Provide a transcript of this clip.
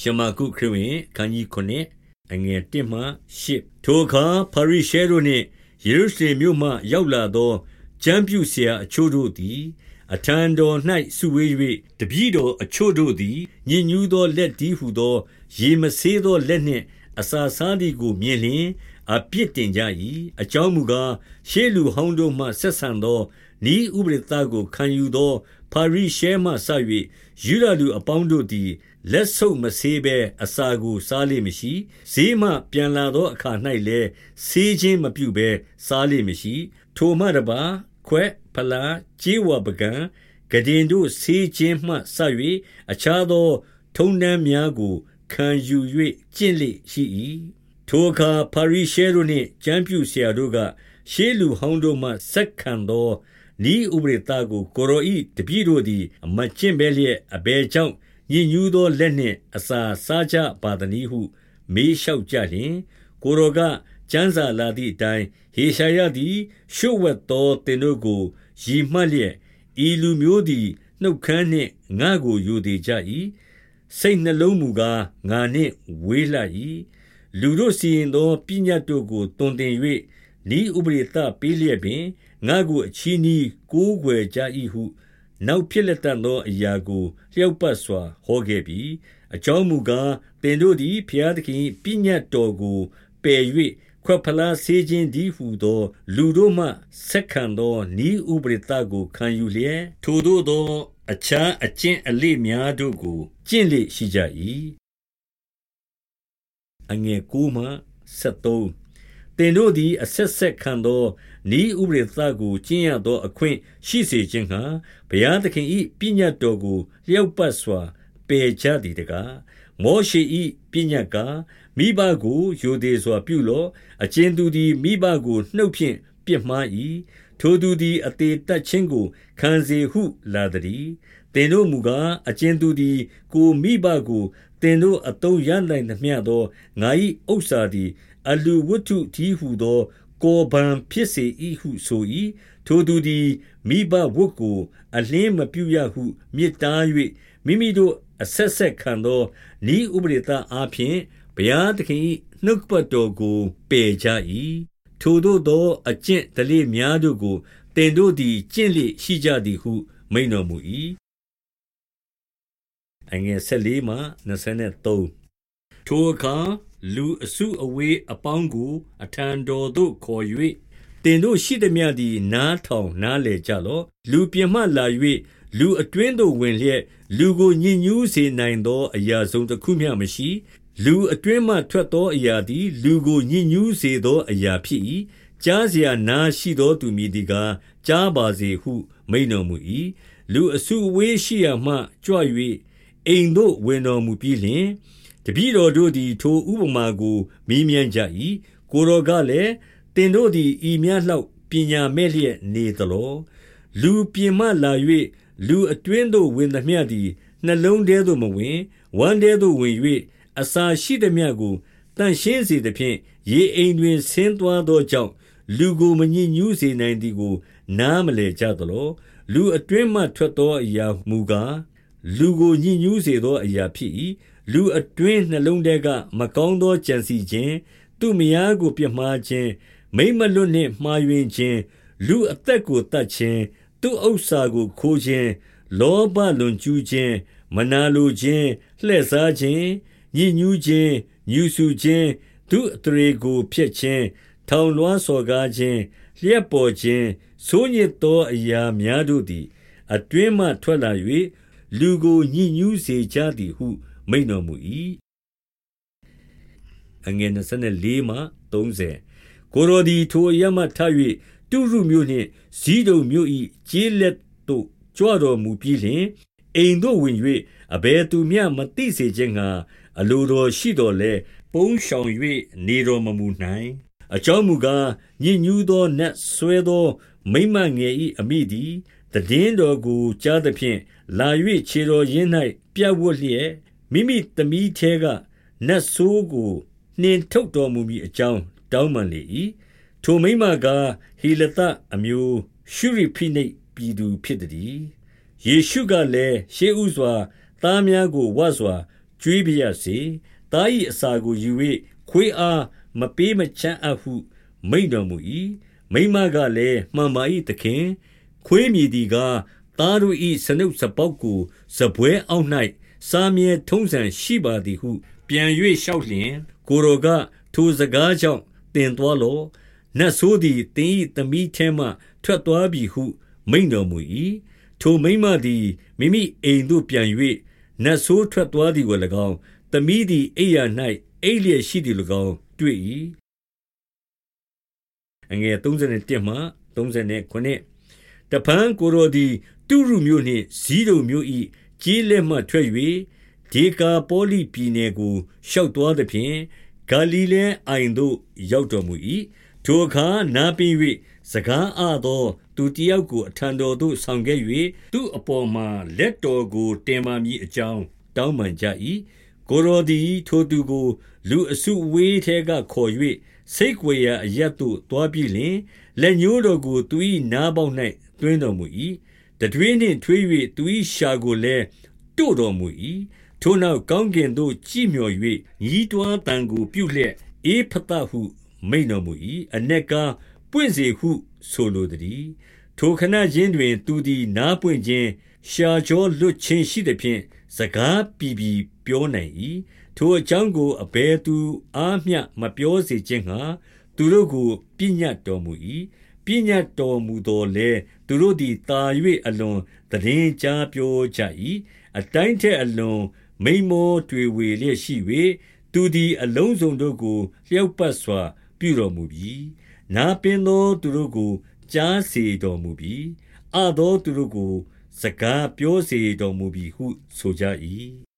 ရှမာကုခရစ်ဝင်ခန်းကြီး9အငယ်1မှ8ထိုအခါဖာရိရှဲတို့နှင့်ယေရုရှလင်မြို့မှရောက်လာသောကျမ်းပြုဆရာအချို့တို့သည်အထံတော်၌စုဝေး၍တပည့်တော်အချို့တို့သည်ညဉ့်ညူးသောလက်ဒီဟုသော ရေမဆေးသောလက်နှင့်အစာစားသည်ကိုမြင်လျင်အပြစ်တင်ကြ၏အကြောင်းမူကားရှေးလူဟောင်းတို့မှဆက်ဆံသောဤဥပရိသကိုခံယူသောဖာရိရှဲမှဆ၍ယူရလူအပေါင်းတို့သည် လက်ဆုပ်မဆေးဘဲအစာကိုစားလိမ့်မရှိဈေးမှပြန်လာသောအခါ၌လည်းဆေးခြင်းမပြုဘဲစားလိမ့်မရှိထိုမှတပါခွဲဖလားကြေးဝပကံဂဒင်တို့ဆေးခြင်းမှဆ၍အခြားသော ထုံတန်းများကိုခံယူ၍ကျင့်လေရှိ၏ထိုအခါပါရိရှဲတို့နှင့်ကျမ်းပြုဆရာတို့ကရှေးလူဟောင်းတို့မှဆက်ခံသောဤဥပရိသကိုကိုရောဤတပည့်တို့သည်မကျင့်ဘဲလျက်အဘယ်ကြောင့် ညဉ့်ညူးသောလက်နှင့် အစာစားကြပါသနည်းဟု မေးလျှောက်ကြလျင် ကိုရောကကျမ်းစာလာသည့်အတိုင်း ဟေရှာယသည်ရှုဝတ်သောတင်တို့ကို ရည်မှတ်လျက် ဤလူမျိုးသည် နှုတ်ခမ်းနှင့် ငါကိုယူသေးကြ၏စိတ်နှလုံးမူကား ငါနှင့်ဝေးလှ၏လူတို့စီရင်သော ပညာတို့ကိုတွင်တင်၍ဤဥပရိသပေးလျက်ပင် ငါကို အချီးနီးကိုးကွယ်ကြ၏ဟု နောက်ဖြစ်လက်တန်သောအရာကိုလျှောက်ပတ်စွာဟောခဲ့ပြီအကြောင်းမူကားတင်တို့သည်ဖျားသခင်ပညတ်တော်ကိုပယ်၍ခွဖလားဆေးခြင်းဒီဟုသော လူတို့မှဆက်ခံသောဤဥပရိသကိုခံယူလျက်ထိုတို့သောအခြားအကျင့်အလေများတို့ကိုကျင့်လေရှိကြ၏အငယ်9မှ 73င်တို့သည် အဆက်ဆက်ခံသောဤဥပရိသကိုကျင့်ရသော အခွင့်ရှိစေခြင်းဟံဘုရားသခင်၏ပညတ်တော်ကိုလျောက်ပတ်စွာပယ်ချသည်တကားမောရှေ၏ပညတ်ကမိဘကိုယိုသေးစွာပြုလောအကျဉ်သူသည်မိဘကိုနှုတ်ဖြင့်ပြစ်မှား၏ထိုသူသည်အသေးတက်ခြင်းကိုခံစေဟုလာသည်တင်တို့မူကားအကျဉ်သူသည် ကိုမိဘကိုတင်တို့အတုံးရနိုင်သမျှသောငါ၏ဥစ္စာသည် အလူဝတ္ထုတည်းဟုသော ကိုယ်ပံဖြစ်စေ၏ဟုဆို၏ထိုသူသည်မိဘဝတ်ကို အလင်းမပြုရဟုမြစ်တား၍မိမိတို့အဆက်ဆက်ခံသောဤဥပရိသအားဖြင့်ဘုရားသခင်၏နှုတ်ပတ်တော်ကိုပယ်ကြ၏ထိုတို့သောအကျင့်တလေများတို့ကိုတင်တို့သည်ကျင့်လေရှိကြသည်ဟု မိန်တော်မူ၏အငယ်၁၄မှ23 ထိုအခါ လူအစုအဝေးအပေါင်းကို အထံတော်သို့ခေါ်၍၊သင်တို့ရှိသမျှသည် နားထောင်နားလည်ကြလော့။လူပြင်မှလာ၍လူအတွင်းသို့ဝင်လျက် လူကို ညစ်ညူးစေနိုင်သော အရာတစုံတခုမျှမရှိ။လူအတွင်းမှထွက်သောအရာသည် လူကို ညစ်ညူးစေသောအရာဖြစ်၏။ကြားစရာနားရှိသောသူမည်သည်ကား ကြားပါစေဟု မိန့်တော်မူ၏။လူအစုအဝေးရှိရာမှကြွ၍အိမ်သို့ဝင်တော်မူပြီးလျှင်၊ တပည့်တော်တို့သည် ထိုဥပမာကို မေးမြန်းကြ၏ကိုတော်ကလည်းတင်တို့သည် ဤမြတ်လောက် ပညာမဲ့လျက်နေသလော လူပြင်မှလာ၍လူအတွင်းသို့ ဝင်သမျှသည် နှလုံးထဲသို့မဝင် ဝမ်းထဲသို့ဝင်၍အစာရှိသမျှကိုတန်ရှင်းစေသဖြင့် ရေအိမ်တွင် ဆင်းသွားသောကြောင့် လူကို မညစ်ညူးစေနိုင်သည်ကို နားမလည်ကြသလော လူအတွင်းမှထွက်သောအရာမူကား လူကိုညှဉ်းညူးစေသောအရာဖြစ်၏ လူအတွင်းနှလုံးထဲကမကောင်းသောကြံစီခြင်းသူမယားကိုပြမှားခြင်းမိမလွတ်နှင့်မှားယွင်းခြင်းလူအသက်ကိုတတ်ခြင်းသူဥစ္စာကိုခိုးခြင်းလောဘလွန်ကျူးခြင်းမနာလိုခြင်းလှည့်စားခြင်းညှဉ်းညူးခြင်းညူဆူခြင်းသူအထရေကိုဖျက်ခြင်းထောင်လွှားစော်ကားခြင်းလျက်ပေါ်ခြင်းဆိုးညစ်သောအရာများတို့သည် အတွင်းမှထွက်လာ၍လူကိုညှဉ်းညူးစေကြသည်ဟု မိန်တော်မူ၏အငယ်24မှ30ကိုရိုဒီထိုအရမထ၍တုရုမြို့နှင့်ဇီးတုံမြို့၏ကျေးလက်သို့ကြွတော်မူပြီးလျှင်အိမ်သို့ဝင်၍အဘယ်သူမျှမသိစေခြင်းငှာအလိုတော်ရှိတော်လဲပုံရှောင်၍နေတော်မမူနိုင်အကြောင်းမူကားညဉ့်ညူးသောနတ်ဆွဲသော မိမငယ်၏အမိသည်တည်င်းတော်ကိုကြားသဖြင့်လာ၍ခြေတော်ရင်း၌ပြပ်ဝတ်လျက် မိမိသမီးထဲကနတ်ဆိုးကိုနှင်ထုတ်တော်မူမည်အကြောင်းတောင်းပန်လေ၏ထိုမိမကဟေလသအမျိုးရှုရိဖိနိတ်ပြည်သူဖြစ်သည်ယေရှုကလည်းရှေးဥစွာသားများကိုဝတ်စွာကျွေးပါရစေ။သား၏အစာကိုယူ၍ခွေးအားမပေးမချမ်းအပ်ဟုမိန့်တော်မူ၏။မိန်းမကလည်း၊မှန်ပါ၏သခင်။ခွေးမည်သည်ကား၊သားတို့၏စားနုပ်စားပေါက်ကိုစားပွဲအောက်၌ စားမြဲထုံးစံရှိပါသည်ဟု ပြန်၍လျှောက်လျှင်၊ကိုယ်တော်က၊ထိုစကားကြောင့်သင်သွားလော့။နတ်ဆိုးသည်သင်၏သမီးထဲမှထွက်သွားပြီဟု မိန့်တော်မူ၏။ထိုမိန်းမသည်မိမိအိမ်သို့ပြန်၍နတ်ဆိုးထွက်သွားသည်ကို၎င်း၊သမီးသည်အိပ်ရာ၌အိပ်လျက်ရှိသည်ကို၎င်းတွေ့၏။တဖန်ကိုယ်တော်သည်တုရုမြို့နှင့်ဇိဒုန်မြို့၏ ကျေးလက်မှထွက်၍ဒေကာပေါလိပြည်နယ်ကိုရှောက်သွားသဖြင့်၊ဂါလိလဲအိုင်သို့ရောက်တော်မူ၏။ထိုအခါနားပင်း၍စကားအသောသူတယောက်ကိုအထံတော်သို့ဆောင်ခဲ့၍၊သူ့အပေါ်မှာလက်တော်ကိုတင်ပါမည်အကြောင်းတောင်းပန်ကြ၏။ကိုယ်တော်သည်ထိုသူကို လူအစုအဝေးထဲကခေါ်၍ဆိတ်ကွယ်ရာအရပ်သို့သွားပြီးလျှင်၊လက်ညှိုးတော်ကိုသူ၏နားပေါက်၌သွင်းတော်မူ၏။ တံထွေးနှင့်ထွေး၍သူ၏လျှာကိုလည်းတို့တော်မူ၏။ထိုနောက်ကောင်းကင်သို့ကြည့်မျှော်၍ညည်းတွားသံကိုပြုလျက်၊ဧဖသဟုမိန့်တော်မူ၏။အနက်ကား၊ပွင့်စေဟုဆိုလိုသတည်း။ထိုခဏခြင်းတွင် သူသည်နားပွင့်ခြင်း၊လျှာကြောလွတ်ခြင်းရှိသဖြင့်စကားပြီပြီပြောနိုင်၏။ထိုအကြောင်းကိုအဘယ်သူအားမျှမပြောစေခြင်းငှါသူတို့ကိုပညတ်တော်မူ၏။ ပညတ်တော်မူသော်လည်းသူတို့သည်သာ၍အလွန်သိတင်းကြားပြောကြ၏။အတိုင်းထက်အလွန်မိန်းမောတွေဝေလျက်ရှိ၍၊သူသည်အလုံးစုံတို့ကိုလျောက်ပတ်စွာ ပြုတော်မူပြီ။နားပင်းသောသူတို့ကိုကြားစေတော်မူပြီ။အသောသူတို့ကို စကားပြောစေတော်မူပြီဟုဆိုကြ၏။